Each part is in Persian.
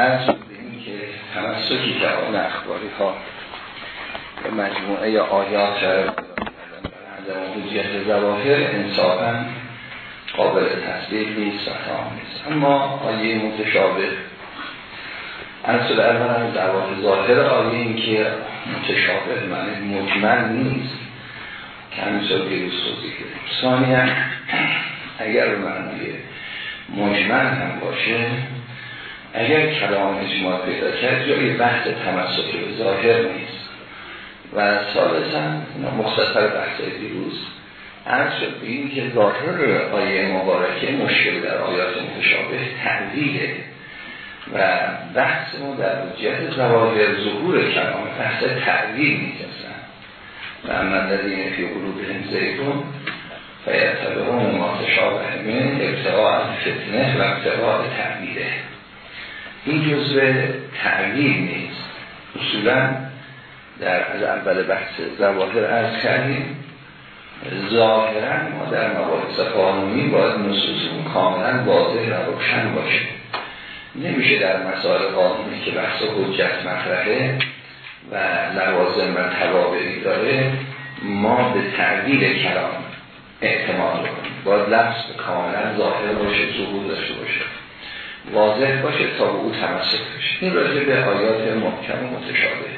از این که که آن اخباری ها به مجموعه یا آیات در حجیت زواهر انصافا قابل تصدیق نیست و نیست. اما آیه متشابه اصل اول در واقع ظاهر آیه این که متشابه معنی مجمل نیست. که همیشه بیروز توضیح ثانیا اگر معنی مجمل هم باشه اگر کلام اجماع پیدا کرد جای بحث تمسک به ظاهر نیست. و ثالثا مختصر بحث دیروز عرض شد به این که ظاهر آیه مبارکه مشکل در آیات متشابه تعویله و بحث ما در جهت زواهر ظهور کلام بحث تعویل نیست و اما این فی قلوبهم زیتون فیتبعون ما تشابه من ابتقاء فتنه و ابتقاء تعویله این جزء تعویل نیست. اصولا در از اول بحث زواهر از کردیم ظاهرا ما در مباحث قانونی باید نصوصمون کاملا واضح و روشن باشه. نمیشه در مسائل قانونی که بحث حجت مطرحه و لوازم و توابعی داره ما به تعبیر کلام اعتماد کنیم باید لفظ کاملا ظاهر باشه ظهور داشته باشه. واضح باشه تا به او تمسک بشه. این راجع به آیات محکم و متشابه.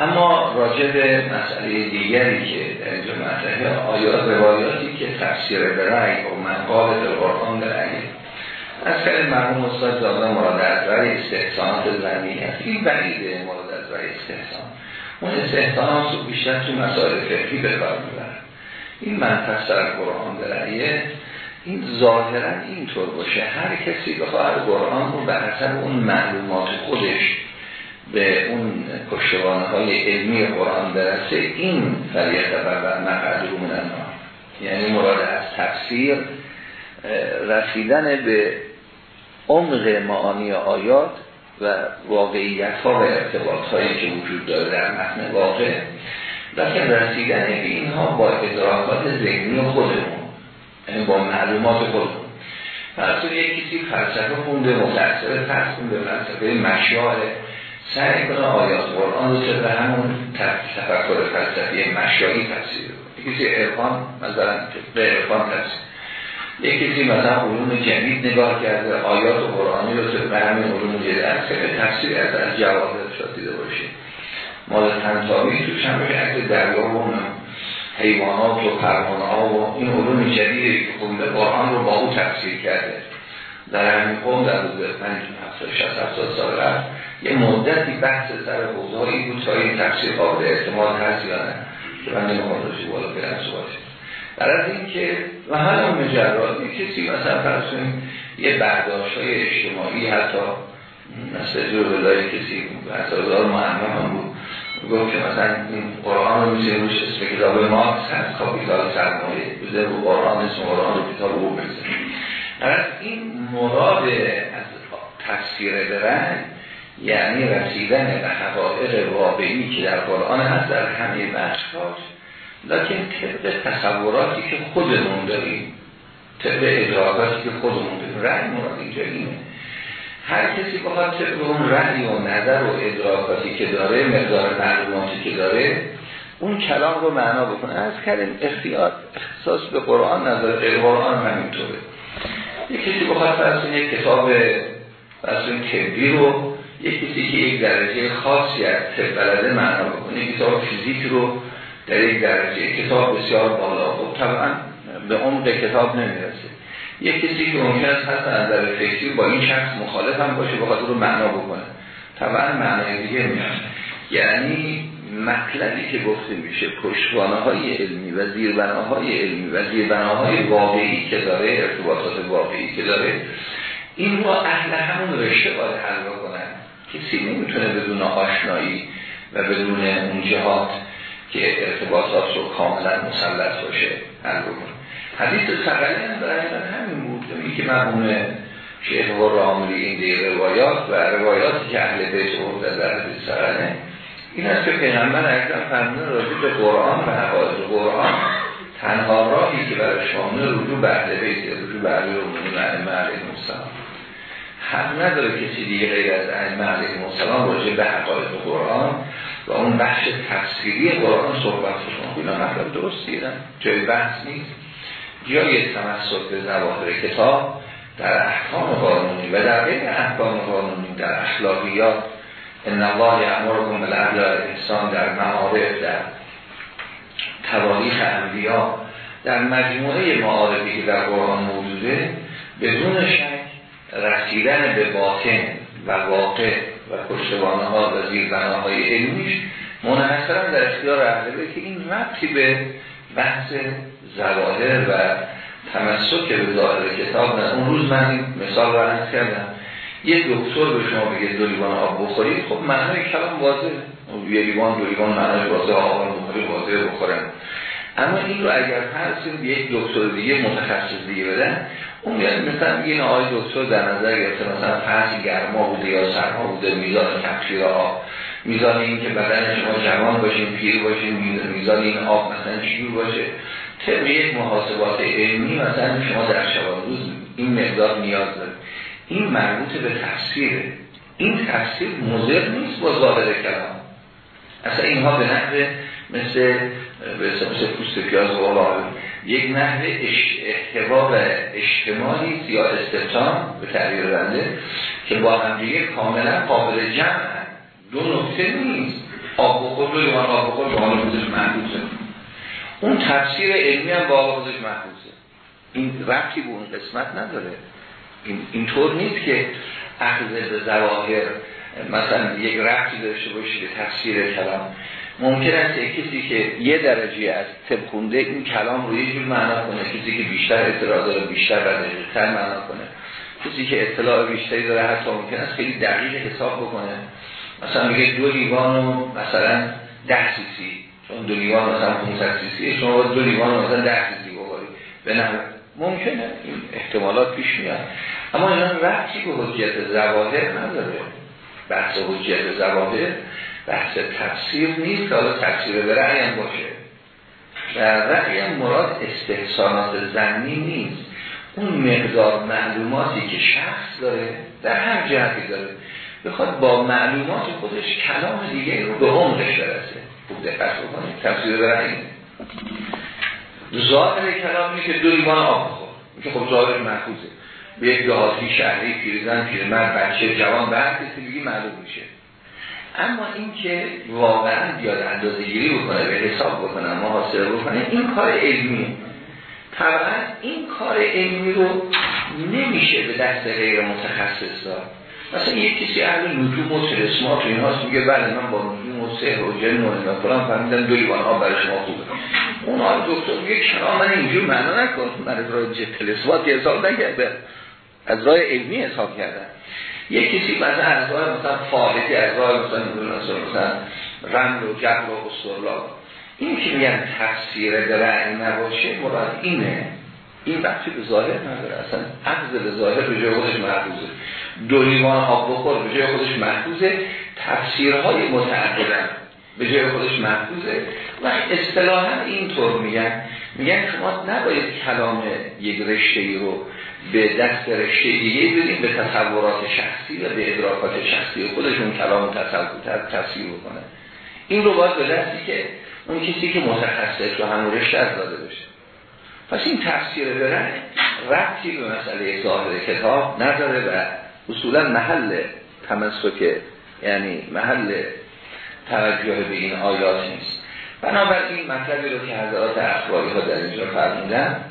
اما راجع به مسئله دیگری که در اینجا مطرحه آیات روایاتی که تفسیر به رأی و منقال در قرآن در از کل مرحوم استاد دادن مراد از رأی استحسانات زمینی هست این بعیده مراد از رأی استحسان. اون استحسانات بیشتر تو مسائل فقهی به کار این منفس در قرآن در این ظاهرا اینطور باشه. هر کسی بخواهد قرآن رو به حسب اون معلومات خودش به اون کشتوانه های علمی قرآن برسه این فریت و مقدر من یعنی مراد از تفسیر رسیدن به عمق معانی آیات و واقعیت ها و ارتباط هایی که وجود داره در متن واقع لیکن رسیدن به اینها با ادراکات ذهنی خودمون. با معلومات خودمون فرض یک کسی فلسفه خونده متأثر فرض به فلسفه مشاعر. سعی کنه آیات قرآن رو به همون تفکر فلسفی مشایی تفسیر کسی ارفان مثلا به ارفان تفسیر. یک کسی مثلا علوم جدید نگاه کرده آیات و قرآنی رو به همین علوم جدید که تفسیر از جواهر شد دیده باشه مال تنتاوی توش هم باشه دریا و حیوانات و پروانه ها و این علوم جدیدی که خونده قرآن رو با او تفسیر کرده. در همین قوم در روز 5 70 سال رفت یه مدتی بحث سر حوزهایی بود تا این تفسیر قابل احتمال هست یا نه. که من نمی‌خوام روشی بالا برم صحبت در از این که و هم مجرد کسی مثلا فرض یه برداشت های اجتماعی حتی مثل جور بلای کسی بحثازار محمد هم بود. گفت که مثلا این قرآن رو میشه روش اسم کتاب مارکس هست کاپیتال سرمایه بوده رو قرآن اسم قرآن رو کتاب رو بزنه در این مراد از تفسیر برن یعنی رسیدن به حقایق واقعی که در قرآن هست در همه بخشاش لیکن طبق تصوراتی که خودمون داریم طبق ادراکاتی که خودمون داریم رأی مراد اینجا اینه. کسی بخواد طبق اون رأی و نظر و ادراکاتی که داره مقدار معلوماتی که داره اون کلام رو معنا بکنه. از کردیم اختیار اختصاص به قرآن نظر غیر قرآن همینطوره. یک کسی بخواد فرض یک کتاب فرض طبی رو یک کسی که یک درجه خاصی از طب بلده معنا بکنه کتاب فیزیک رو در یک درجه کتاب بسیار بالا. خب طبعا به عمق کتاب نمی‌رسه. یک کسی که ممکن است حتی از نظر فکری با این شخص مخالف هم باشه بخاطر رو معنا بکنه. طبعا معنای دیگه میاد یعنی مطلبی که گفته میشه پشتوانه های علمی و زیربناهای علمی و زیربناهای واقعی که داره ارتباطات واقعی که داره این رو اهل همون رشته باید حل کنن کسی نمی‌تونه بدون آشنایی و بدون اون جهات که ارتباطات رو کاملا مسلط باشه حل بکنه. حدیث سقلی هم برای همین بود. این که مرمون شیخ راملی این دی روایات و روایاتی که اهل بیت برده در حدیث سقلی این است که پیغمبر اکرم فرمونه راجع به قرآن و حوادث قرآن تنها راهی که برای شامل رجوع به اهل بیت رجوع به اهل رو معلم علیه حق نداره کسی دیگه غیر از ائمه علیهم السلام راجع به حقایق قرآن و اون بخش تفسیری قرآن صحبت کنه اینا مطلب درست دیدن جای بحث نیست. جای تمسک به ظواهر کتاب در احکام قانونی و در غیر احکام قانونی در اخلاقیات ان الله یامرکم بالعدل احسان در معارف در تواریخ انبیا در مجموعه معارفی که در قرآن موجوده بدون شک رسیدن به باطن و واقع و پشتوانه ها و زیربناهای علمیش منحصرا در اختیار اهل که این ربطی به بحث زواهر و تمسک به ظاهر کتاب نه. اون روز من این مثال رو کردم. یه دکتر به شما بگه دو لیوان آب بخورید خب معنی کلام واضحه. یه لیوان دو لیوان معنی واضحه آب بخورید واضحه بخورن. اما این رو اگر فرض یک دکتر دیگه متخصص دیگه بدن اون یعنی مثلا این آقای دکتر در نظر گرفته مثلا فرض گرما بوده یا سرما بوده میزان تکثیر آب. میزان این که بدن شما جوان باشین پیر باشین میزان این آب مثلا چجور باشه؟ طبق یک محاسبات علمی مثلا شما در شبان روز این مقدار نیاز داره این مربوط به تفسیره. این تفسیر مضر نیست با ظاهر کلام. اصلا اینها به نحوه مثل به مثل پوست پیاز و یک نحوه احتوا و اجتماعی یا استفتان به تعبیر رنده که با همدیگه کاملا قابل جمع دو نکته نیست. آب بخور لیوان آب بخور به خودش محبوزه اون تفسیر علمی هم با خودش محبوزه این ربطی به اون قسمت نداره. این اینطور نیست که اخذ به زواهر مثلا یک ربطی داشته باشه به تفسیر کلام. ممکن است کسی که یه درجه از طب خونده این کلام رو یه جور معنا کنه. کسی که بیشتر اطلاع داره بیشتر و تر معنا کنه. کسی که اطلاع بیشتری داره حتی ممکن است خیلی دقیق حساب بکنه. مثلا میگه دو لیوان و مثلا ده سیسی چون دو لیوان مثلا 500 سیسی شما دو لیوان مثلا ده سیسی بخورید به نحو ممکنه. این احتمالات پیش میاد. اما اینا رفتی به حجیت زواهر نداره. بحث حجیت زواهر بحث تفسیر نیست که حالا تفسیر به رأی هم باشه. و رأی هم مراد استحسانات زنی نیست. اون مقدار معلوماتی که شخص داره در هر جهتی داره. بخواد با معلومات خودش کلام دیگه رو به عمقش برسه. خوب دقت بکنید تفسیر رأی ظاهر کلامی که دو لیوان آب بخور که خب ظاهر محفوظه. به یک دهاتی شهری پیرزن پیرمرد بچه جوان به هر کسی معلوم میشه. اما این که واقعا بیاد اندازه گیری بکنه به حساب بکنه محاسبه بکنه این کار علمیه. طبعا این کار علمی رو نمیشه به دست غیر متخصص دار مثلا یک کسی اهل نجوم و تلسمات و اینهاست میگه بله من با نجوم و سحر و جن و اینا فلان فهمیدم دو لیوان آب برای شما خوبه. اون دکتر میگه چرا من اینجور معنا نکن؟ من از راه تلسمات حساب نکرده از راه علمی حساب کردن یک کسی مثلا از راه مثلا فاحتی از راه مثلا مثلا رمل و جبر و استرلا این که میگن تفسیر درعی نباشه مراد اینه این وقتی به ظاهر نداره. اصلا عقض به ظاهر به جای خودش محفوظه. دو لیوان آب بخور به جای خودش محفوظه. تفسیرهای متعددن به جای خودش محفوظه. و اصطلاحا اینطور میگن. میگن شما نباید کلام یک رشته ای رو به دست رشته دیگه بدیم به تصورات شخصی و به ادراکات شخصی خودشون کلام تصویر بکنه. این رو باید به دستی که اون کسی که متخصص رو همون رشته داده بشه. پس این تفسیر برن ربطی به مسئله ظاهر کتاب نداره و اصولا محل تمسک یعنی محل توجه به این آیات نیست. بنابراین مطلبی رو که حضرات اخباری ها در اینجا فرمودن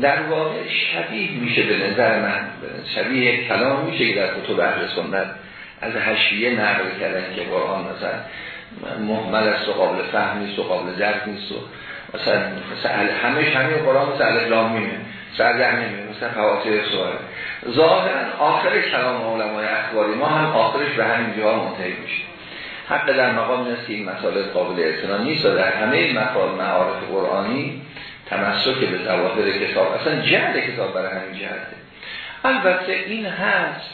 در واقع شبیه میشه به نظر من شبیه کلام میشه که در کتب اهل سنت از هشیه نقل کردن که قرآن مثلا محمل است و قابل فهم نیست و قابل درک نیست و مثلا مثلا همه همه قرآن الاسلام میمه سرگر نمیمه مثلا فواتر سوال. ظاهرا آخر کلام علمای اخباری ما هم آخرش به همین جا منتهی میشه حتی در مقام نیست که این مسائل قابل اعتنا نیست و در همه مقام معارف قرآنی تمسک به زواهر کتاب اصلا جهد کتاب برای همین جهده. البته این هست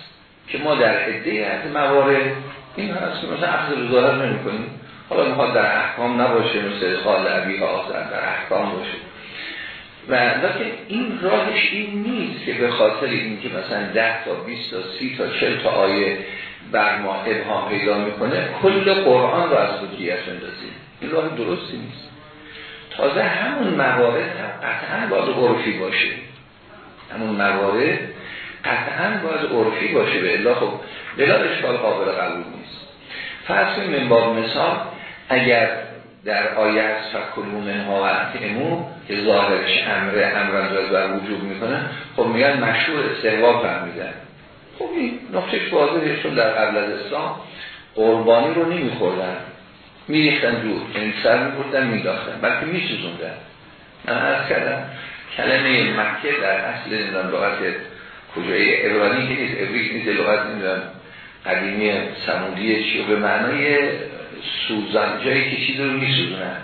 که ما در عده از موارد این هست که مثلا اخذ ظاهر نمی کنیم حالا می‌خواد در احکام نباشه مثل خال عبی ها در احکام باشه. و لیکن این راهش این نیست که به خاطر این که مثلا 10 تا 20 تا 30 تا 40 تا آیه بر ما ابهام پیدا می‌کنه کل قرآن رو از حجیت بندازیم. این راه درستی نیست. تازه همون موارد قطعا باید عرفی باشه. همون موارد قطعا باید عرفی باشه. به الا خب بلا اشکال قابل قبول نیست. فرض من باب مثال اگر در آیه از فکلو منها و امو که ظاهرش امر امر بر وجود می‌کنه خب میگن مشهور استحباب فهمیدن خب این نقطه واضحشون در قبل از اسلام قربانی رو نمیخوردن. میریختن دور یعنی سر میبردن میداختن. بلکه میسوزوندن. من عرض کردم کلمه مکه در اصل نمی‌دونم لغت کجای ابرانی که نیست ابریش نیست لغت نمی‌دونم. قدیمی سمودی چی به معنای سوزن جایی که چیز رو میسوزونن.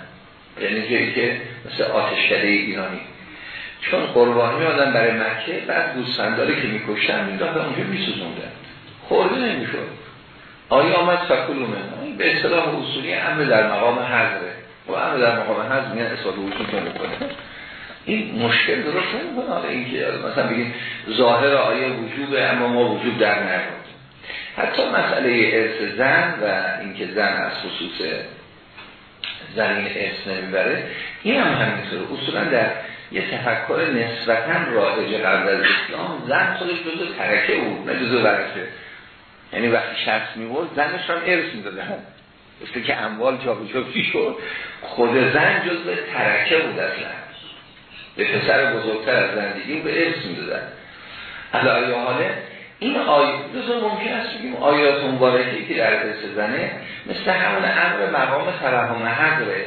یعنی جایی که مثل آتشکده ایرانی. چون قربانی آدم برای مکه بعد گوسفنداری که میکشتن میداختن اونجا میسوزوندن. خورده نمی‌شد. آیا آمد فکلو من به اصطلاح اصولی امر در مقام حضره و امر در مقام حضر میان اصال وجود نمی‌کنه این مشکل درست نمی‌کنه. اینکه مثلا بگیم ظاهر آیه وجوب اما ما وجود در نگاه حتی مسئله ارث زن و اینکه زن از خصوص زمین ارث نمی‌بره این هم همینطور اصولا در یه تفکر نسبتا رایج قبل از اسلام زن خودش جزو ترکه بود نه جزو ورثه. یعنی وقتی شخص می‌برد زنش را ارث می‌دادن مثل که اموال جابجا شد خود زن جزو ترکه بود اصلا. به پسر بزرگتر از زندگی به ارث می‌دادن. علی حاله؟ این آیه دوست ممکن است بگیم آیات مبارکی که در دست زنه مثل همون امر مقام ترحم حضره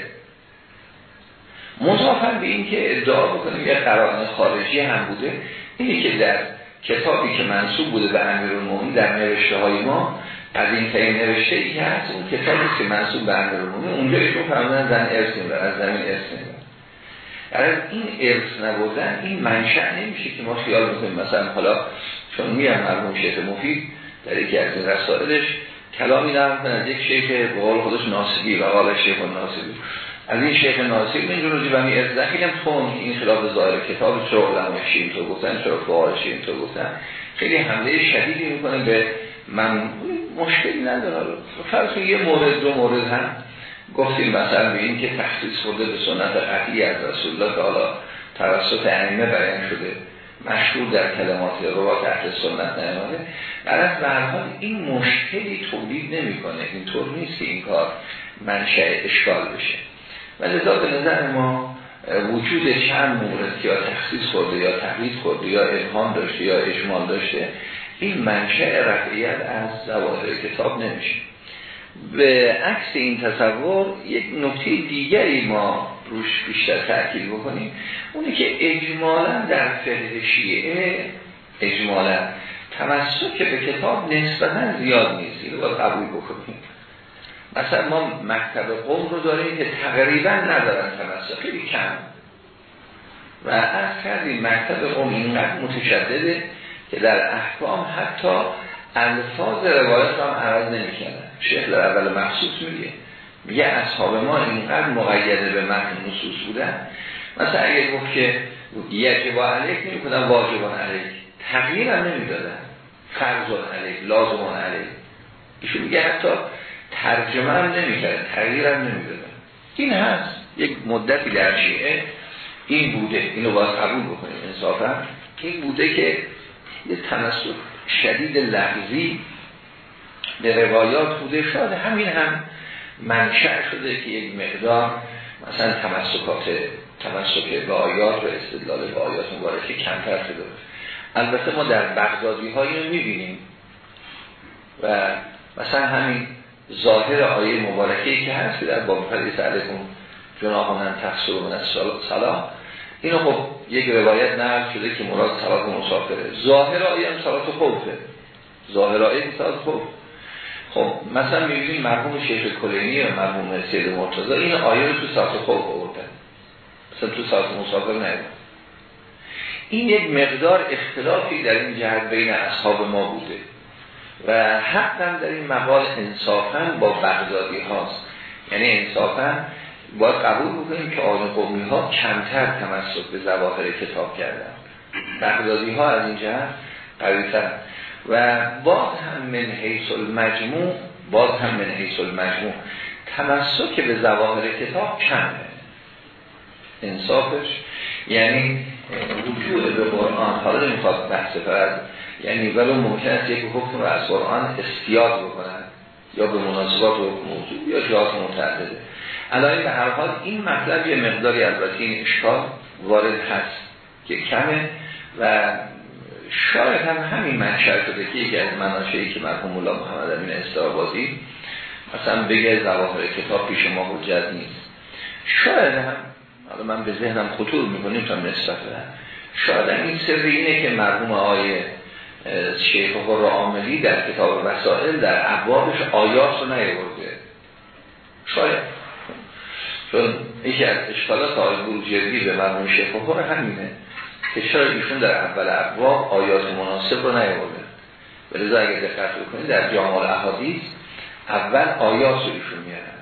مضافن به این که ادعا بکنیم یه قرآن خارجی هم بوده اینی که در کتابی که منصوب بوده به امیرالمومنین در نوشته های ما از این تایی نوشته ای که هست اون کتابی که منصوب به امیرالمومنین اونجا ایشون فرمودن زن ارث از زمین ارث از این ارث نبودن این منشأ نمیشه که ما خیال بکنیم مثلا حالا چون میرم مرموم شیخ مفید در یکی از این رسائلش کلامی نرم از یک شیخ به قول خودش ناصبی و قال شیخ ناصبی از این شیخ ناصبی اینجور روزی بمی ارزن خیلی هم تون این خلاف ظاهر کتاب چرا علمه شیم تو گفتن چرا فعال شیم تو گفتن. خیلی حمله شدیدی می‌کنه به من. مشکلی نداره. فرض یه مورد دو مورد هم. گفتیم مثلا به این که تخصیص خورده به سنت قطعی از رسول الله که حالا توسط ائمه بیان شده. مشهور در کلمات روات اهل سنت نمانه در از این مشکلی تولید نمی‌کنه. اینطور نیست که این کار منشأ اشکال بشه. و لذا به نظر ما وجود چند مورد یا تخصیص خورده یا تقلید خورده یا ابهام داشته یا اجمال داشته این منشأ رفعیت از زواهر کتاب نمیشه. به عکس این تصور یک نکته دیگری ما روش بیشتر تأکید بکنیم. اونی که اجمالا در فقه شیعه اجمالا تمسک به کتاب نسبتا زیاد نیست. اینو قبول بکنیم. مثلا ما مکتب قوم رو داریم که تقریبا ندارن تمسک خیلی کم. و از کردیم مکتب قوم اینقدر متشدده که در احکام حتی الفاظ روایت هم عوض نمی شیخ در اول مخصوص میگه. میگه اصحاب ما اینقدر مقیده به متن نصوص بودن. مثلا اگه گفت که یکی با علیک نمی کنن واجبان علیک. تغییر هم نمی دادن فرضان علیک لازمان علیک. ایشون میگه حتی ترجمه هم نمی تغییر هم نمی این هست. یک مدتی در شیعه این بوده. اینو باید قبول بکنیم انصافا. این بوده که یه تناسب شدید لحظی به روایات بوده. شاید همین هم منشأ شده که یک مقدار مثلا تمسکات تمسک به آیات و استدلال به آیات مبارکه کمتر شده البته ما در بغدادی هایی رو می‌بینیم و مثلا همین ظاهر آیه مبارکه که هست در باب فریس علیکم جناهانن تقصیر من صلاح. اینو خب یک روایت نقل شده که مراد صلات مسافره. ظاهر آیه هم صلات خوفه. ظاهر آیه صلات خوف خب مثلا می‌بینیم مرحوم شیخ کلینی و مرحوم سید مرتضی این آیه رو تو ساعت خوف آوردن مثلا تو ساعت مسافر نیدن این یک مقدار اختلافی در این جهت بین اصحاب ما بوده و حقا در این مقال انصافا با بغدادی هاست. یعنی انصافا باید قبول بکنیم که آن قومی ها کمتر تمسک به زواهر کتاب کردن. بغدادی ها از اینجا قویتر. و باز هم من حیث المجموع باز هم من حیث المجموع. تمسک به زواهر کتاب کمه. انصافش. یعنی رجوع به قرآن. حالا نمی‌خواد بحث فرد یعنی ولو ممکن است یک حکم رو از قرآن استیاد بکنن. یا به مناسبات و موضوع یا جهات متعدده. الان به هر حال این مطلب یه مقداری البته این اشکال وارد هست که کمه و شاید هم همین منشأ شده که یکی از مناشعی که مرحوم مولا محمد امین استرابادی مثلا بگه زواهر کتاب پیش ما حجت نیست. شاید هم حالا من به ذهنم خطور می‌کنیم تا نسبت شاید هم این سر اینه که مرحوم آقای شیخ را عاملی در کتاب وسائل در ابوابش آیات رو نیورده شاید. چون یکی از اشکالات آقای بروجردی به مرحوم شیخ همینه. که چرا ایشون در اول ابواب آیات مناسب رو نیورده ولذا اگر دقت بکنید در جامع احادیث اول آیات رو ایشون میارن.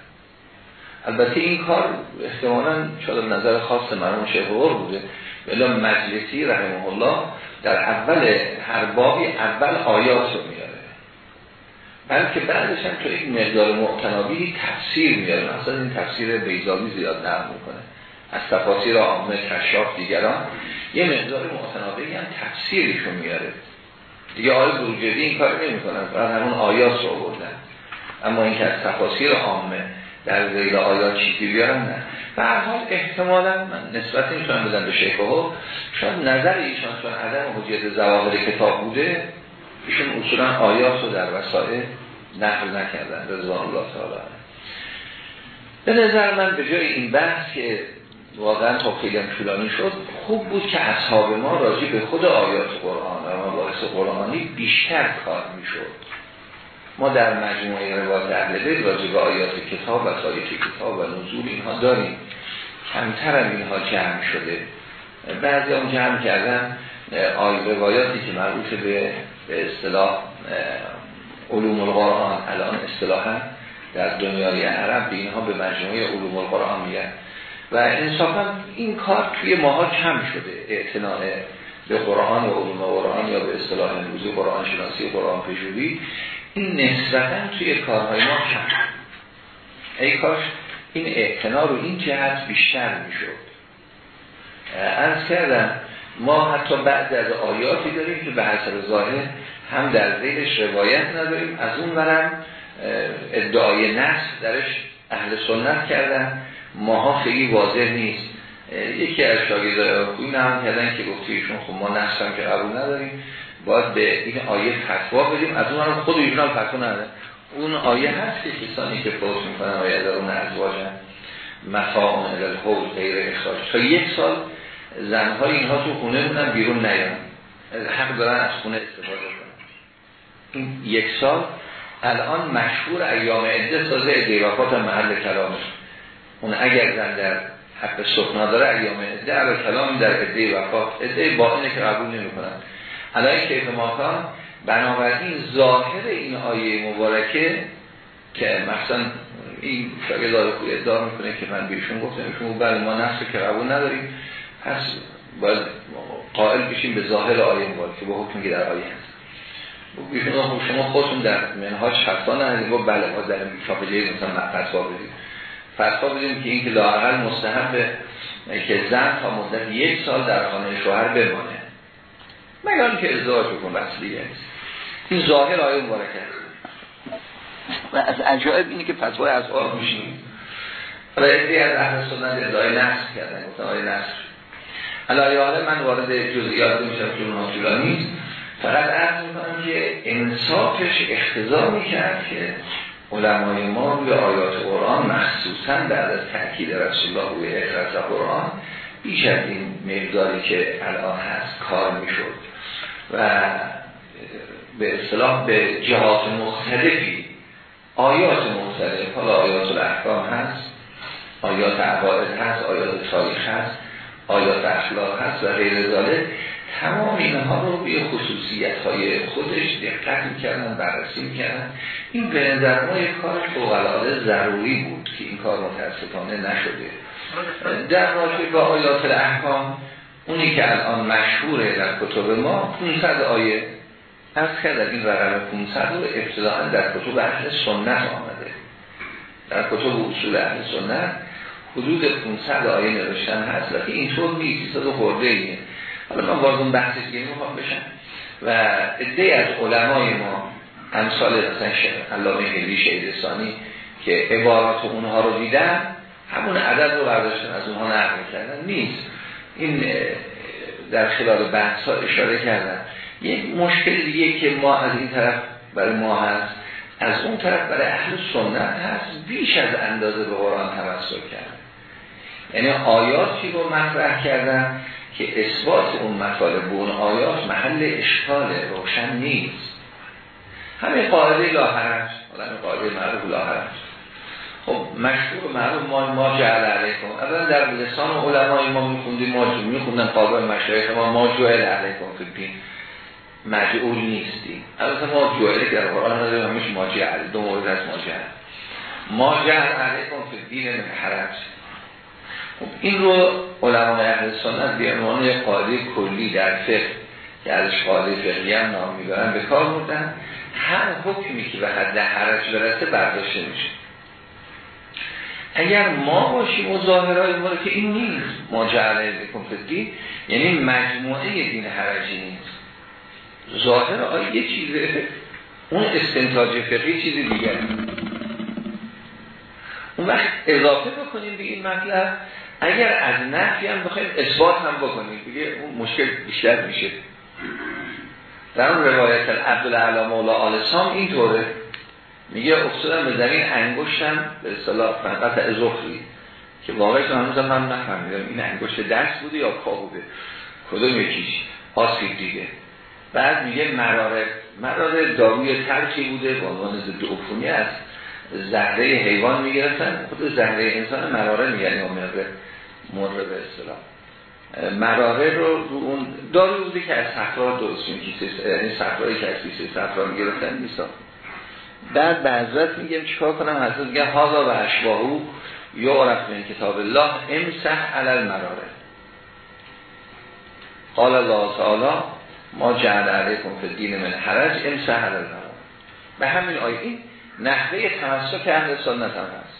البته این کار احتمالا شاید نظر خاص مرحوم شیخ بوده. ولی مجلسی رحمه الله در اول هر بابی اول آیات رو میاره. بلکه بعدش هم تو این مقدار معتنابی تفسیر میاره. مثلا این تفسیر بیزاوی زیاد نرم می‌کنه. از تفاسیر عامه کشاف دیگران. یه مقدار معتنابی هم تفسیرشون میاره. دیگه آقای بروجردی این کار نمی کنن فقط همون آیات رو بردن اما این که از تفاسیر عامه در زیل آیات چیزی بیارن نه. به هر حال احتمالا من نسبت می‌تونم بدن به شیخ ها چون نظر ایشان چون عدم حجیت زواهر کتاب بوده ایشون اصولا آیات رو در وسائل نقل نکردن رضوان الله تعالی به نظر من به جای این بحث که واقعا تا خیلی طولانی شد خوب بود که اصحاب ما راجع به خود آیات قرآن و مباحث قرآنی بیشتر کار می‌شد. ما در مجموعه روایت اهل بیت راجع به آیات کتاب و سایت کتاب و نزول اینها داریم. کمتر هم اینها جمع شده. بعضی هم جمع کردن آی روایاتی که مربوط به به اصطلاح علوم القرآن الان اصطلاحا در دنیای عرب به اینها به مجموعه علوم القرآن میگن. و انصافا این کار توی ماها کم شده. اعتناع به قرآن و علوم قرآن یا به اصطلاح امروزی قرآن شناسی قرآن پژوهی این نسبتا توی کارهای ما کم ای کاش این اعتنا رو این جهت بیشتر می‌شد. از کردم ما حتی بعد از آیاتی داریم که به حسب ظاهر هم در زیرش روایت نداریم. از اون برم ادعای نصف درش اهل سنت کردن. ماها خیلی واضح نیست. یکی از شاگردای خوی نهم کردن که گفتیشون خب ما هم که قبول نداریم باید به این آیه فتوا بدیم. از اون هم خود ایشون هم فتوا نداره. اون آیه هست که کسانی که فوت می‌کنن آیه در اون ازواجن مفاهم الالحول غیر اخراج. تا یک سال زنهای اینها تو خونه بودن بیرون نیان. حق دارن از خونه استفاده کنن. این یک سال الان مشهور ایام عده سازه ادیوافات محل کلامش. اون اگر زن در حق سخنا داره ایام عده علا کلام در عده وفات عده با اینه که قبول نمی کنن علای کیف ماکان بنابراین ظاهر این آیه مبارکه که مثلا این شاگرد خوی ادعا می‌کنه که من بیشون گفتم ایشون بله ما نفس که قبول نداریم پس باید قائل بشیم به ظاهر آیه مبارکه به حکم که در آیه هست. بیشون شما خودتون در منهاج فتوا نداریم بله ما در شاپجه مثلا فتوا بدیم فتوا بدیم که این که لاقل مستحب که زن تا مدت یک سال در خانه شوهر بمانه. مگر که ازدواج بکن بس دیگه این ظاهر آیه مبارکه. و از عجایب اینه که فتوای از آب میشیم و ادهی از اهل سنت ادعای نصر کردن گفتن آیه نصر علایه من وارد جزئیات میشم که اونها طولانی فقط عرض می‌کنم که انصافش اختضا می‌کرد که علمای ما روی آیات قرآن مخصوصا بعد از تأکید رسول الله روی اقرات قرآن بیش از این مقداری که الان هست کار می‌شد و به اصطلاح به جهات مختلفی آیات مختلف حالا آیات الاحکام هست آیات عقاید هست آیات تاریخ هست آیات اخلاق هست و غیر ذالک تمام اینها رو به خصوصیت های خودش دقت می‌کردن بررسی می‌کردن. این به نظر ما کار فوقلاده ضروری بود که این کار متاسفانه نشده. در راجع به آیات الاحکام اونی که الان مشهوره در کتب ما 500 آیه. از کردن این رقم 500 رو ابتداعا در کتب اهل سنت آمده. در کتب اصول اهل سنت حدود 500 آیه نوشتن هست و اینطور نیست و خورده اینه حالا وارد اون بحثش دیگه می‌خوام بشم و عده از علمای ما امثال مثلا علامه هلی شهیدستانی که عبارات اونها رو دیدن همون عدد رو برداشتن از اونها نقل کردن. نیست. این در خلال بحث ها اشاره کردن. یک مشکل دیگه که ما از این طرف برای ما هست از اون طرف برای اهل سنت هست بیش از اندازه به قرآن توسل کرد یعنی آیاتی رو مطرح کردن که اثبات اون مطالب اون آیات محل اشکال روشن نیست. همین قاعده لاحرش حالا قاعده معروف لاحرش خب مشهور معروف ما ما جعل علیکم. اولا در لسان علمای ما میخوندیم ما میخوندن قابل مشایخ ما ما جعل علیکم الدین. مجعول نیستیم. البته ما جعل در قرآن نداریم همیش ما جعل دو مورد از ما جعل ما جعل علیکم الدین من حرج. این رو علمای اهل سنت به عنوان قاعده کلی در فقه که ازش قاعده فقهی هم نام می‌برن به کار بردن هر حکمی که به حد حرج برسه برداشته میشه. اگر ما باشیم و ظاهرهای ما که این نیست ما جعله بکن یعنی مجموعه دین حرجی نیست. ظاهر آیه یه چیزه اون استنتاج فقهی چیز دیگر اون وقت اضافه بکنیم به این مطلب. اگر از نفی هم بخوایم اثبات هم بکنیم دیگه اون مشکل بیشتر میشه. در اون روایت عبدالعلا مولا آل سام اینطوره. میگه افتادم به زمین انگشتم به اصطلاح فقط ازخری که واقعی که هنوزم من نفهمیدم این انگشت دست بوده یا پا بوده. کدوم یکیش؟ آسیب دیگه. بعد میگه مراره. مراره داروی ترکی بوده با عنوان ضد عفونی است. زهره حیوان می‌گرفتن. خود زهره انسان مراره میگن یا مراره مره به اصطلاح. مراره رو اون داروی بوده که از صفرا درست کیسه یعنی صفرایی که از کیسه صفرا می‌گرفتن نیستا بعد به حضرت میگم چیکار کنم؟ حضرت میگه هادا و اشباهو یا عرف من کتاب الله امسح علل مراره قال الله تعالی ما جعل علیکم فی دین من حرج امسح علل مراره به همین آیه این نحوه تمسک اهل سنت هم هست.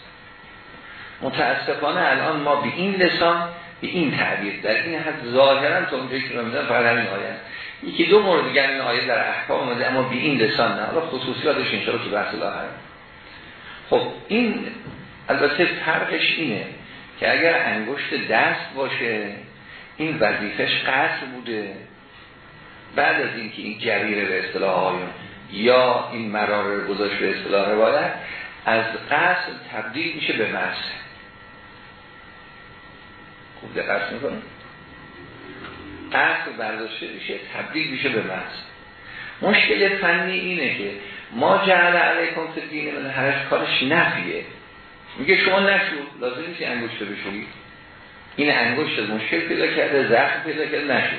متاسفانه الان ما به این لسان به این تعبیر در این حد ظاهرا تو اونجایی که می‌دونم فقط همین آیه یکی دو مورد دیگر این آیه در احکام اومده اما به این لسان نه. حالا خصوصیاتش انشاءالله تو بحث لاهر خب این البته فرقش اینه که اگر انگشت دست باشه این وظیفش قصر بوده. بعد از اینکه این جریره به اصطلاح آیون یا این مراره گذاشت به اصطلاح روایت از قصر تبدیل میشه به مسح خوب دقت می‌کنه قصد برداشته میشه تبدیل میشه به مز مشکل فنی اینه که ما جعل علیکم دین من هرش کارش نفیه. میگه شما نشو لازم نیست انگشت این انگشت مشکل پیدا کرده زخم پیدا کرده نشو.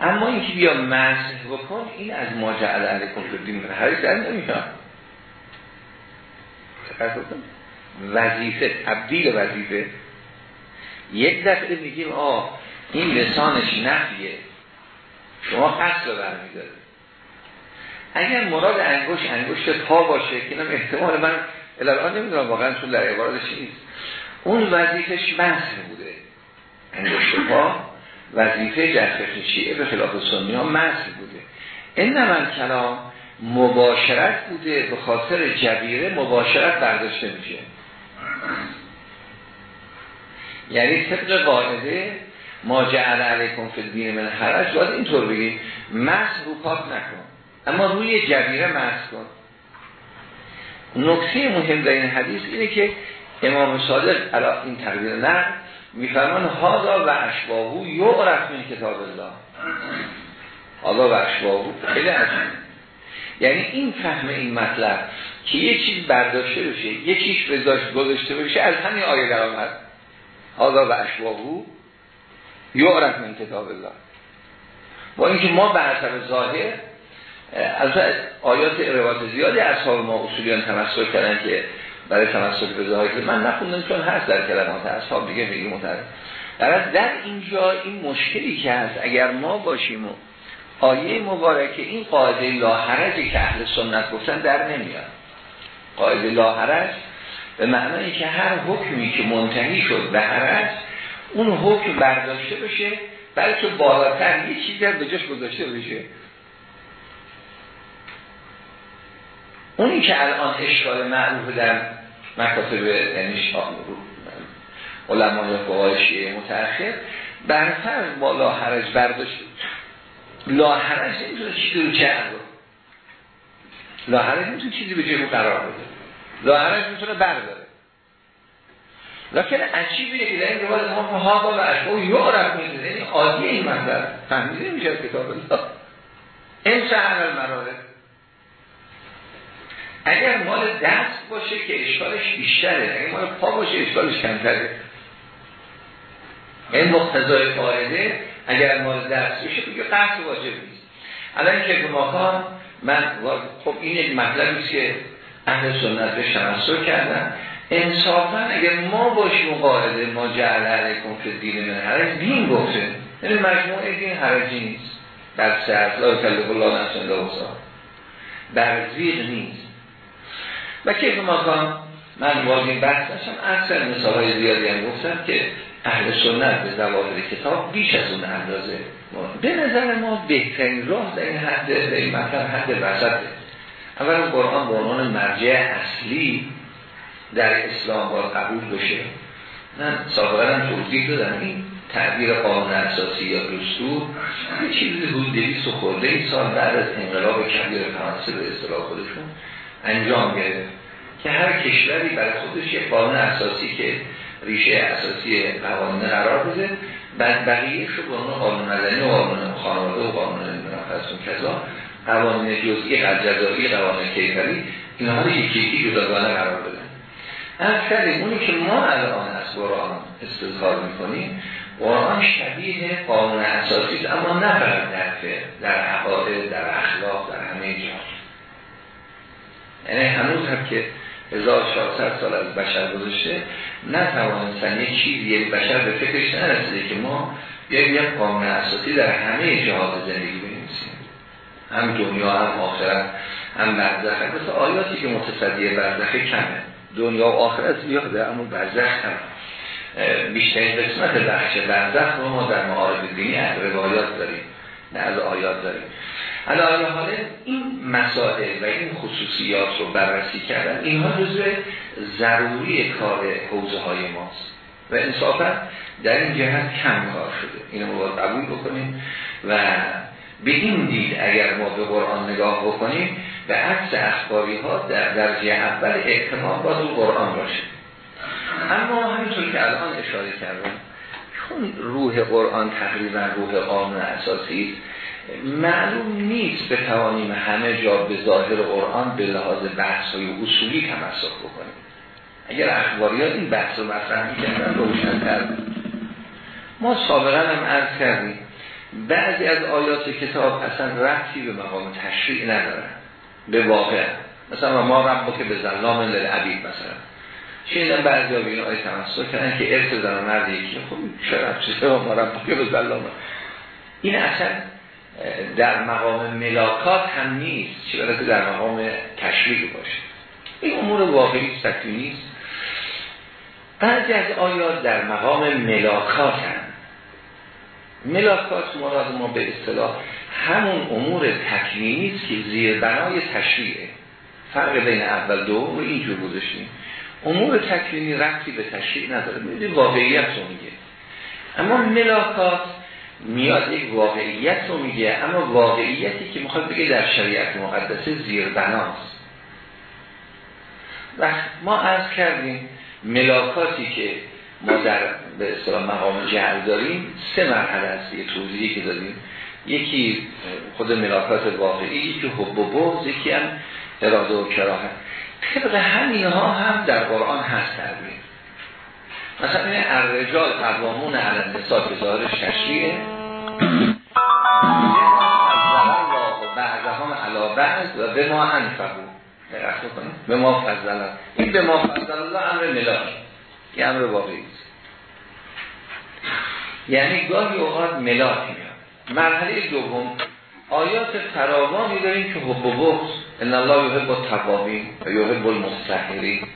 اما اینکه بیا مسح بکن این از ما جعل علیکم فی دین من هرش در نمیاد. وظیفه تبدیل وظیفه. یک دفعه میگیم آه این لسانش نفیه. شما قصد رو برمیداره اگر مراد انگوش انگشت پا باشه که اینم احتمال من الان نمی‌دونم واقعا چون در عبارتش نیست. اون وظیفش مسح بوده. انگشت پا. وظیفه جرفت شیعه به خلاف سنی ها مسح بوده. این من کلام مباشرت بوده به خاطر جبیره مباشرت برداشته میشه. یعنی طبق قاعده ما جعل علیکم فی من حرج باید اینطور بگیم مسح رو پاک نکن. اما روی جبیره مسح کن. نکته مهم در این حدیث اینه که امام صادق علا این تقدیر نه میفرمان هادا و اشباهو یعرف من کتاب الله. هادا و اشباهو خیلی عجیب یعنی این فهم این مطلب که یه چیز برداشته بشه یه چیز گذاشته بشه از همین آیه در آمد هادا و اشباهو یعرف من کتاب الله. با اینکه ما به حسب ظاهر از آیات روایت زیادی اصحاب ما اصولیان تمسک کردن که برای تمسک به ظاهر من نخوندم چون هست در کلمات اصحاب دیگه میگه متعرض در در اینجا این مشکلی که هست اگر ما باشیم و آیه مبارکه این قاعده لاحرجی که اهل سنت گفتن در نمیاد. قاعده لاحرج به معنی که هر حکمی که منتهی شد به حرج اون حکم برداشته بشه بلکه بالاتر یه چیزی به جاش گذاشته بشه. اونی که الان اشکال معروف در مکاتب یعنی علمای فقهای شیعه متأخر. برتر با لاحرج برداشت لاحرج نمی‌تونه چیزی رو چه لاحرج نمی‌تونه چیزی به جیبو قرار بده. لاحرج می‌تونه برداره. لکن عجیبه که در این روایت ما ها و اشباه یعرف می‌تونه یعنی عادی این منظر فهمیده میشه کتاب الله؟ این سهر المرارد اگر مال دست باشه که اشکالش بیشتره اگر مال پا باشه اشکالش کمتره. این مقتضای قاعده اگر مال دست بشه دیگه قصد واجب نیست. الان که ماکان من خب این یک مطلبی که اهل سنت به تمسک کردن. انصافا اگر ما باشیم قاعده ما جعل علیکم فی دین من حرج دین گفته. یعنی مجموعه دین حرجی نیست. در سرد لا کلف الله نفس الا در نیست. و که ماکان من واقعی بحث داشتم اکثر مثال های زیادی هم گفتم که اهل سنت به زواهر کتاب بیش از اون اندازه به نظر ما بهترین راه در این حد در این مطلب حد وسطه. اولا قرآن به عنوان مرجع اصلی در اسلام باید قبول بشه. من سابقا هم توضیح دادم این تعبیر قانون اساسی یا دستور یه چیزی بود دویست و خورده این سال بعد از انقلاب کبیر فرانسه به اصطلاح خودشون انجام گرفت. که هر کشوری برای خودش یه قانون اساسی که ریشه اساسی قوانین قرار بده بعد بقیه شو عنوان قانون مدنی و قانون خانواده و قانون نفرسون کذا قوانین جزئی جزایی قوانین کیفری اینها رو یکی یکی جداگانه قرار بدن. از اونی که ما الان از قرآن استظهار می‌کنیم قرآن شبیه قانون اساسی اما نه فقط در در عقاده در اخلاق در همه جا. یعنی هنوز هم که 1400 سال از بشر گذاشته نتوانستن یک چیزی یک بشر به فکرش نرسیده که ما بیاییم یک قانون اساسی در همه جهات زندگی بنویسیم. هم دنیا هم آخرت هم برزخ. مثل آیاتی که متصدی برزخ کمه. دنیا و آخرت زیاده اما برزخ هم. بیشترین قسمت بخش برزخ رو ما در معارض دینی از روایات داریم نه از آیات داریم. علاوه حال این مسائل و این خصوصیات رو بررسی کردن اینها جزء ضروری کار حوزه های ماست. و انصافا در این جهت کم کار شده. اینو باید قبول بکنیم و به این دید اگر ما به قرآن نگاه بکنیم به عکس اخباری ها در درجه اول اعتماد باید قرآن باشه. اما همینطور که الان اشاره کردم چون روح قرآن تقریبا روح قانون اساسی است معلوم نیست به توانیم همه جا به ظاهر قرآن به لحاظ بحث های اصولی تمسک بکنیم. اگر اخباریات این بحث رو مطرح می‌کردن روشنتر ما سابقا هم عرض کردیم بعضی از آیات کتاب اصلا رفتی به مقام تشریع ندارن. به واقع. مثلا ما رب که به ظلام للعبید مثلا. شنیدن بعضی ها به این آیه تمسک کردن که ارث زن و مرد یکی. خب چرا؟ چیزه ما رب که به ظلام؟ این اصلا در مقام ملاکات هم نیست. چه که در مقام تشریع باشه. این امور واقعی سکتی نیست. بعضی از آیات در مقام ملاکات هم. ملاکات مراد ما به اصطلاح همون امور تکوینی است که زیر بنای تشریعه. فرق بین اول دو رو اینجور گذاشتیم. امور تکوینی رفتی به تشریع نداره. می‌دونی واقعیت رو میگه. اما ملاکات میاد یک واقعیت رو میگه اما واقعیتی که می‌خواد بگه در شریعت مقدسه زیر بناست و ما عرض کردیم ملاکاتی که ما در به اصطلاح مقام جهل داریم سه مرحله است. یه توضیحی که داریم یکی خود ملاکات واقعی یکی حب و بغض یکی هم اراده و کراهت. طبق همین ها هم در قرآن هست تربیه مثلا این الرجال قوامون علی النساء که ظاهرش تشریعه بعد و به ما انفقو. به ما فضل این به ما فضل الله امر ملاک. یه امر واقعی یعنی گاهی اوقات ملاک میاد. مرحله دوم. آیات فراوانی داریم که حب و بغض. ان الله یحب التوابین و یحب المستحیرین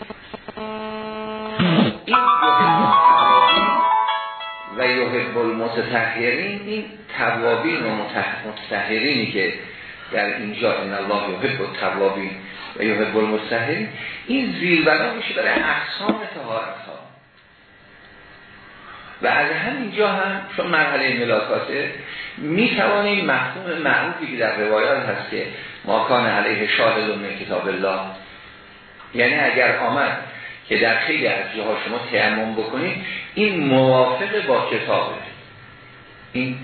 این و یحب المتطهرین این توابین و متطهرینی که در اینجا ان الله یحب التوابین و یحب المتطهرین این زیربنا میشه برای اقسام طهارت ها و از همینجا هم چون مرحله ملاکاته می توانیم مفهوم معروفی که در روایات هست که ماکان علیه شاهد من کتاب الله یعنی اگر آمد که در خیلی از جاها شما تیمم بکنید این موافق با کتابه. این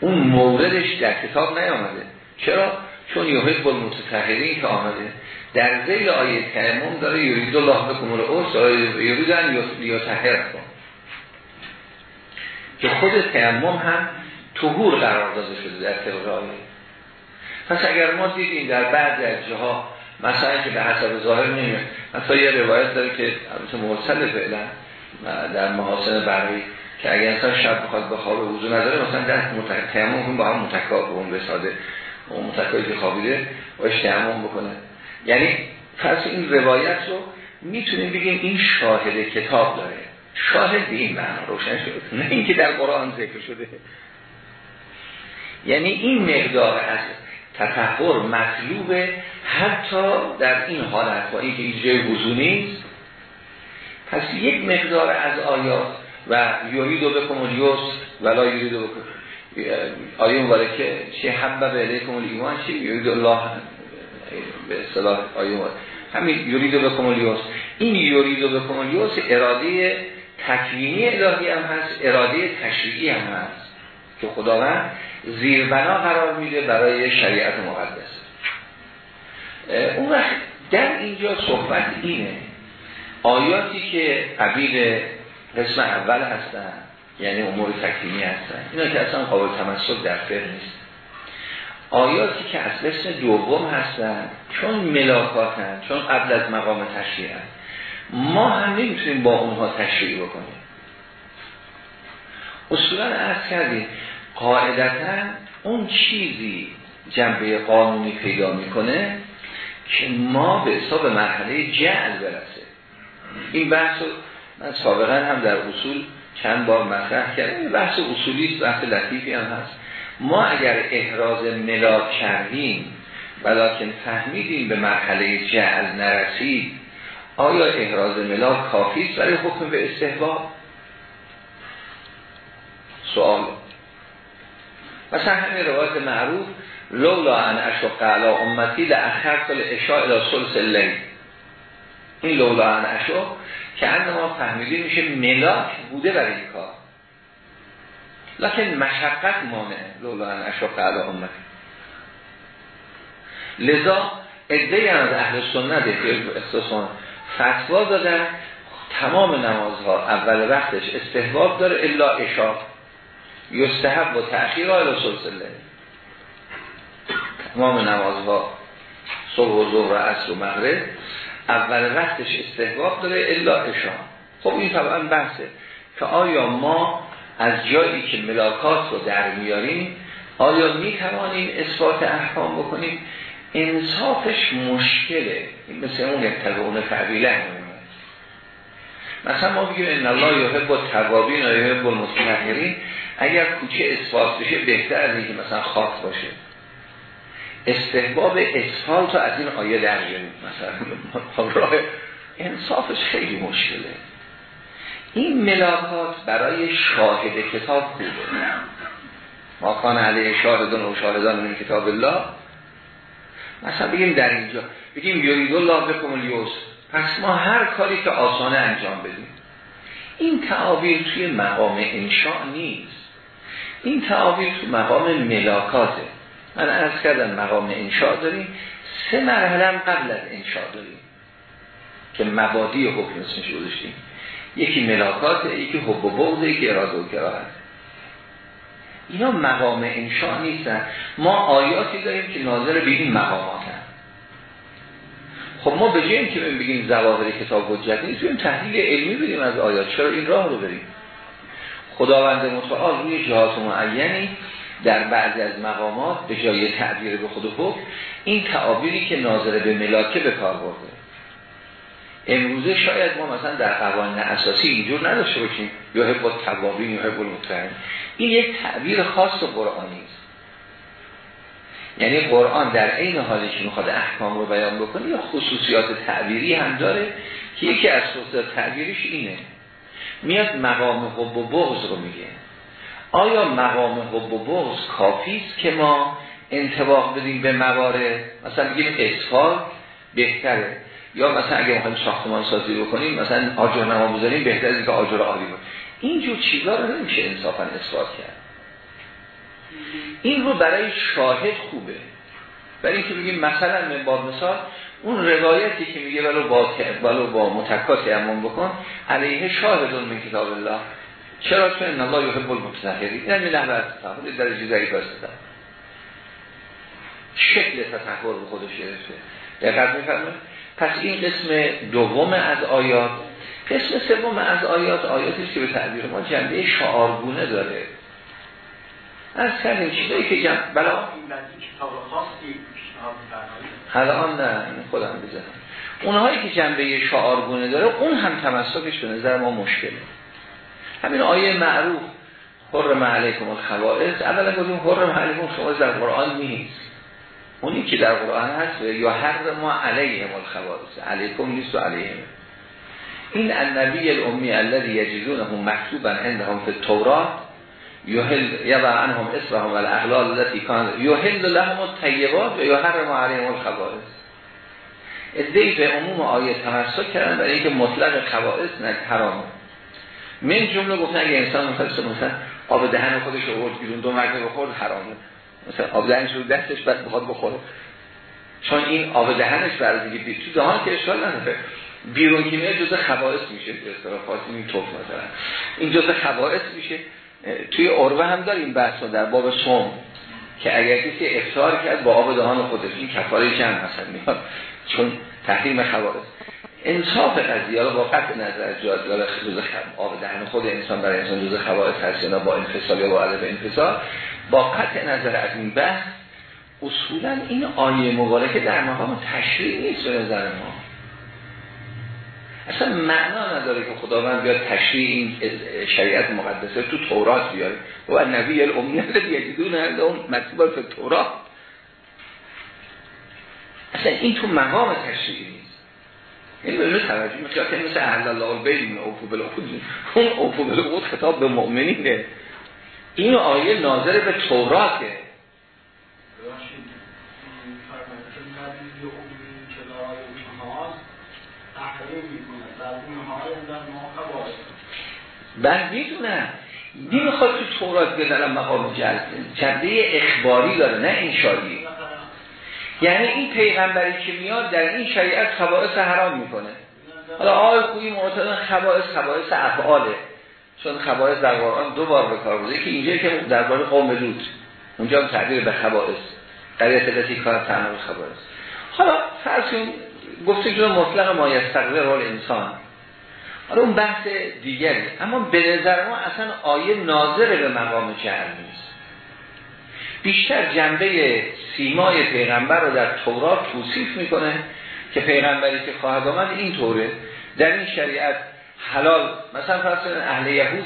اون موردش در کتاب نیامده. چرا؟ چون یوهد با متطهرین که آمده. در زیل آیه تیمم داره یورید الله بکن الارس یوریدن یوتحر کن که خود تیمم هم تهور قرار داده شده در طبق آیه. پس اگر ما دیدیم در بعض از جاها مثلا که به حسب ظاهر نمیاد. مثلا یه روایت داره که البته مرسل فعلا در محاسن برقی که اگر اصلا شب بخواد به خواب وضو نداره مثلا تیمم کن با هم متکا اون به ساده اون متکایی که خوابیده تیمم بکنه. یعنی پس این روایت رو می‌تونیم بگیم این شاهد کتاب داره. شاهد این معنا روشن شد نه اینکه در قرآن ذکر شده. یعنی این مقدار از تفکر مطلوبه حتی در این حالت با اینکه اینجای وضو نیست. پس یک مقدار از آیات و یوریدو بکن الیوس ولا یوریدو بکن آیه مبارکه که چه حبب علیکم ایمان چه یورید الله به اصطلاح آیه همین یوریدو بکن الیوس این یوریدو بکن الیوس اراده تکوینی الهی هم هست اراده تشریعی هم هست که خداوند زیربنا قرار میده برای شریعت مقدس. اون وقت در اینجا صحبت اینه. آیاتی که قبیل قسم اول هستن یعنی امور تکوینی هستن اینا که اصلا قابل تمسک در فقه نیست. آیاتی که از قسم دوم هستن چون ملاکاتن چون قبل از مقام تشریع ما هم نمی‌تونیم با اونها تشریع بکنیم. اصولا ارز کردیم قاعدتا اون چیزی جنبه قانونی پیدا می‌کنه که ما به حساب مرحله جعل برسه. این بحث من سابقا هم در اصول چند بار مطرح کردم. بحث اصولی است بحث لطیفی هم هست. ما اگر احراز ملاک کردیم ولیکن فهمیدیم به مرحله جعل نرسید آیا احراز ملاک کافی است برای حکم به استحباب؟ سوال. مثلا همین روایت معروف لولا ان اشق علی امتی لاخر کل اشاء الى اللیل این لولا ان اشق که ما فهمیدیم میشه ملاک بوده برای این کار. لکن مشقت مانع لولا ان اشق علی امتی. لذا ادهی از اهل سنت اختصاصان فتوا دادن تمام نمازها اول وقتش استحباب داره الا اشاء یستحب و تأخیر آل سلسله تمام نمازها صبح و ظهر و عصر و مغرب اول وقتش استحباب داره الا اشان خب این طبعا بحثه که آیا ما از جایی که ملاکات رو در میاریم آیا می توانیم اثبات احکام بکنیم؟ انصافش مشکله. مثل اون اتبعون فعبیله مثلا ما بگیم ان الله یحب التوابین و یحب المتطهرین. اگر کوچه اثبات بشه بهتر از اینکه مثلا خاک باشه. استحباب اثبات از این آیه در مثلا راه انصافش خیلی مشکله. این ملاکات برای شاهد کتاب خوبه ما کان علیه شاهدان و شاهدان من کتاب الله. مثلا بگیم در اینجا. بگیم یورید الله بکم الیوس پس ما هر کاری که آسانه انجام بدیم. این تعابیر توی مقام انشاء نیست. این تعابیر توی مقام ملاکاته. من از کردم مقام انشاء داریم. سه مرحله هم قبل از انشاء داریم که مبادی حکم اسمش گذاشتیم. یکی ملاکات یکی حب و بغض یکی اراده و کراهت. اینا مقام انشاء نیستن. ما آیاتی داریم که ناظر به این مقامات هم. خب ما به که بگیم زواهر کتاب حجت نیست بیم تحلیل علمی بدیم از آیات. چرا این راه رو بریم؟ خداوند متعال روی جهات معینی در بعضی از مقامات به جای تعبیر به خود حکم این تعابیری که ناظر به ملاکه به کار برده. امروزه شاید ما مثلا در قوانین اساسی اینجور نداشته باشیم. یا با توابین یا حب این یک تعبیر خاص قرآنی است. یعنی قرآن در عین حالی که می‌خواد احکام رو بیان بکنه یا خصوصیات تعبیری هم داره که یکی از خصوصیات تعبیریش اینه. میاد مقام حب و بغض رو میگه. آیا مقام حب و بغض کافی است که ما انتباه بدیم به موارد؟ مثلا بگیم اصفال بهتره. یا مثلا اگه می‌خوایم ساختمان سازی بکنیم مثلا آجر نما بذاریم بهتره از که آجر عالی بود اینجور چیزا رو نمیشه انصافا اثبات کرد. این رو برای شاهد خوبه. برای اینکه بگیم مثلا من با مثال اون روایتی که میگه ولو با ولو با متکات امام بکن علیه شاهدون من کتاب الله. چرا؟ چون ان الله یحب المتطهرین. این همین نحوه در درجه ضعیف است. شکل تطهر به خودش گرفته. دقت میفرمایید؟ پس این قسم دوم از آیات قسم سوم از آیات آیاتی که به تعبیر ما جنبه شعارگونه داره. از کردیم چیزایی که جنب بلا الان نه خودم بزنم اونهایی که جنبه شعارگونه داره اون هم تمسکش به نظر ما مشکله. همین آیه معروف حرم علیکم الخوائز اولا گفتیم حرم علیکم شما در قرآن نیست. اونی که در قرآن هست یا هر ما علیهم الخوائز علیکم نیست و علیهم. این النبی الامی الذي یجدونه مکتوبا عندهم فی التورات یحل یضع عنهم اسرهم والاغلال التي كان یحل لهم الطیبات و یحرم علیهم الخبائث. ادعی به عموم آیه تمسک کردن برای اینکه مطلق خبائث نه حرامه. من جمله گفتن اگه انسان مثلا مثلا آب دهن خودش رو آورد بیرون دو مرتبه بخورد حرامه. مثلا آب دهنش رو دستش بعد بخواد بخوره. چون این آب دهنش برای دیگه تو دهان که اشکال نداره. بیرون که میاد جزء خبائث میشه به اصطلاح این توف مثلا. این جزء خبائث میشه. توی عروه هم داریم بحث در باب سوم که اگر کسی افطار کرد با آب دهان خودش این کفاره چند مثلا میاد چون تحریم خبائث انصاف قضیه با قطع نظر جاز داره جزء آب دهن خود انسان برای انسان جزء خبائث هست با انفصال یا با عدم انفصال. با قطع نظر از این بحث اصولا این آیه مبارکه در مقام تشریع نیست به نظر ما. اصلا معنا نداره که خداوند بیاد تشریع این شریعت مقدسه تو تورات بیاره. و نبی الامی الذی یجدون اون مکتوب فی تورات اصلا این تو مقام تشریعی نیست. این به توجه می‌کنه که مثل اهل الله البیت اوفو بالعقود. اون اوفو بالعقود خطاب به مؤمنینه. این آیه ناظر به توراته بعد می‌دونم. نمی‌خواد تو تورات بدنم مقام جلد جنبه اخباری داره نه این شادی یعنی این پیغمبری که میاد در این شریعت خبائث حرام می‌کنه. حالا آقای خویی معتدن خبائث خبائث افعاله. چون خبائث در قرآن دو بار به کار بوده که اینجا که درباره قوم لوط اونجا هم تعبیر به خبائث. قریت التي کار تنها خبائث. حالا فرض گفته که مطلق ما رول انسان. حالا اون بحث دیگری اما به نظر ما اصلا آیه ناظر به مقام جهر نیست. بیشتر جنبه سیمای پیغمبر رو در تورات توصیف می‌کنه که پیغمبری که خواهد آمد این طوره. در این شریعت حلال مثلا فرض اهل یهود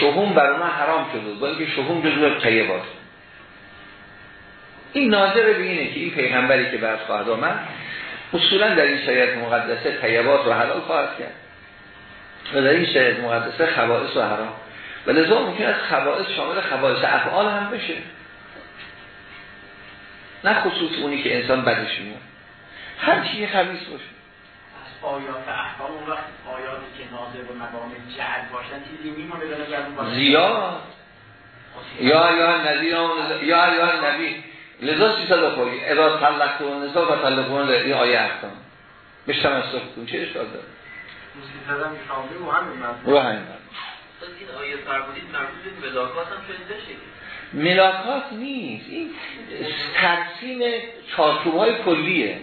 شهوم بر اونها حرام شده با اینکه شهوم جزو طیبات. این ناظر به اینه که این پیغمبری که بعد خواهد آمد اصولا در این شریعت مقدسه طیبات رو حلال خواهد کرد. و در این شریعت مقدسه خواهد و حرام. و لذا ممکن است خواهد شامل خواهد افعال هم بشه. نه خصوص اونی که انسان بدش میاد. هر چیزی خبیث باشه. آیات احکام اون وقت آیاتی که ناظر به مقام جعل باشن چیزی میمونه به نظر زیاد. یا یا نبی یا یا نبی لذا سی سال خوری؟ اذا طلقت و نسا و طلقون این آیه احکام. بشتم از کن چه اشکال داره؟ رو همین به ملاکات نیست. این ترسیم چارچوب های کلیه.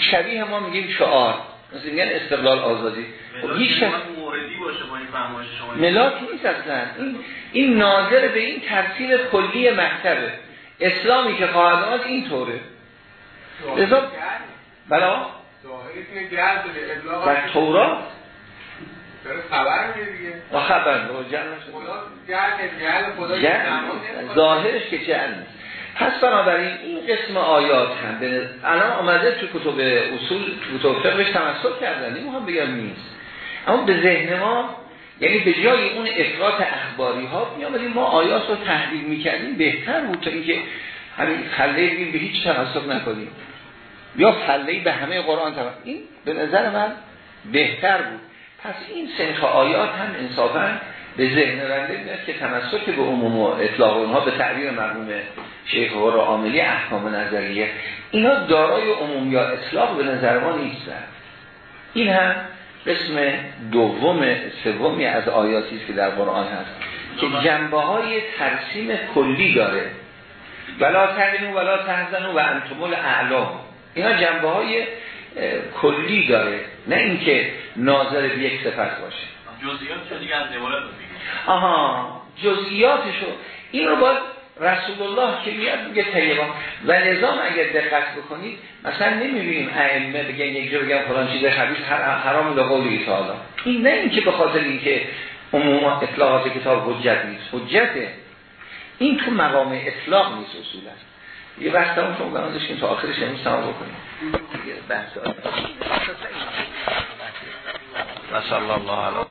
شبیه ما میگیم شعار. مثل میگن استقلال آزادی. خب هیچ موردی باشه با این فهمایش شما. ملاک نیست اصلا. این این ناظر به این ترتیب کلی مکتبه. اسلامی که خواهد آمد این طوره لذا بلا میگه دیگه و خبر خدا ظاهرش که جل نیست پس بنابراین این قسم آیات هم الان آمده تو کتب اصول تو کتب فقهش تمسک کردن این هم بگم نیست. اما به ذهن ما یعنی به جای اون افراط اخباری ها میامدیم ما آیات رو تحلیل می‌کردیم بهتر بود تا اینکه همین خله به هیچ تمسک نکنیم. یا خله به همه قرآن تمسک این به نظر من بهتر بود. پس این سنخ آیات هم انصافا به ذهن رنده میاد که تمسک به عموم و اطلاق اونها به تعبیر مرحوم شیخ و عاملی احکام نظریه. اینا دارای عموم یا اطلاق به نظر ما نیستن این هم قسم دوم سومی از آیاتی که در قرآن هست که جنبه های ترسیم کلی داره. ولا تهنو ولا تهزنو و انتمول اعلام اینا جنبه های کلی داره. نه اینکه ناظر به یک صفت باشه. جزئیاتشو دیگه از آها جزئیاتشو. این رو باید رسول الله که میاد میگه طیبان. و نظام اگر دقت بکنید مثلا نمی‌بینیم ائمه بگن یک جا بگن فلان چیز خبیث حرام لقولی تعالی. این نه اینکه به خاطر اینکه عموم اطلاعات کتاب حجت نیست. حجته. این تو مقام اطلاق نیست اصولا. یه بحث همون شما بران داشتیم تا آخرش امروز تمام بکنیم. بحث و صلی الله علیه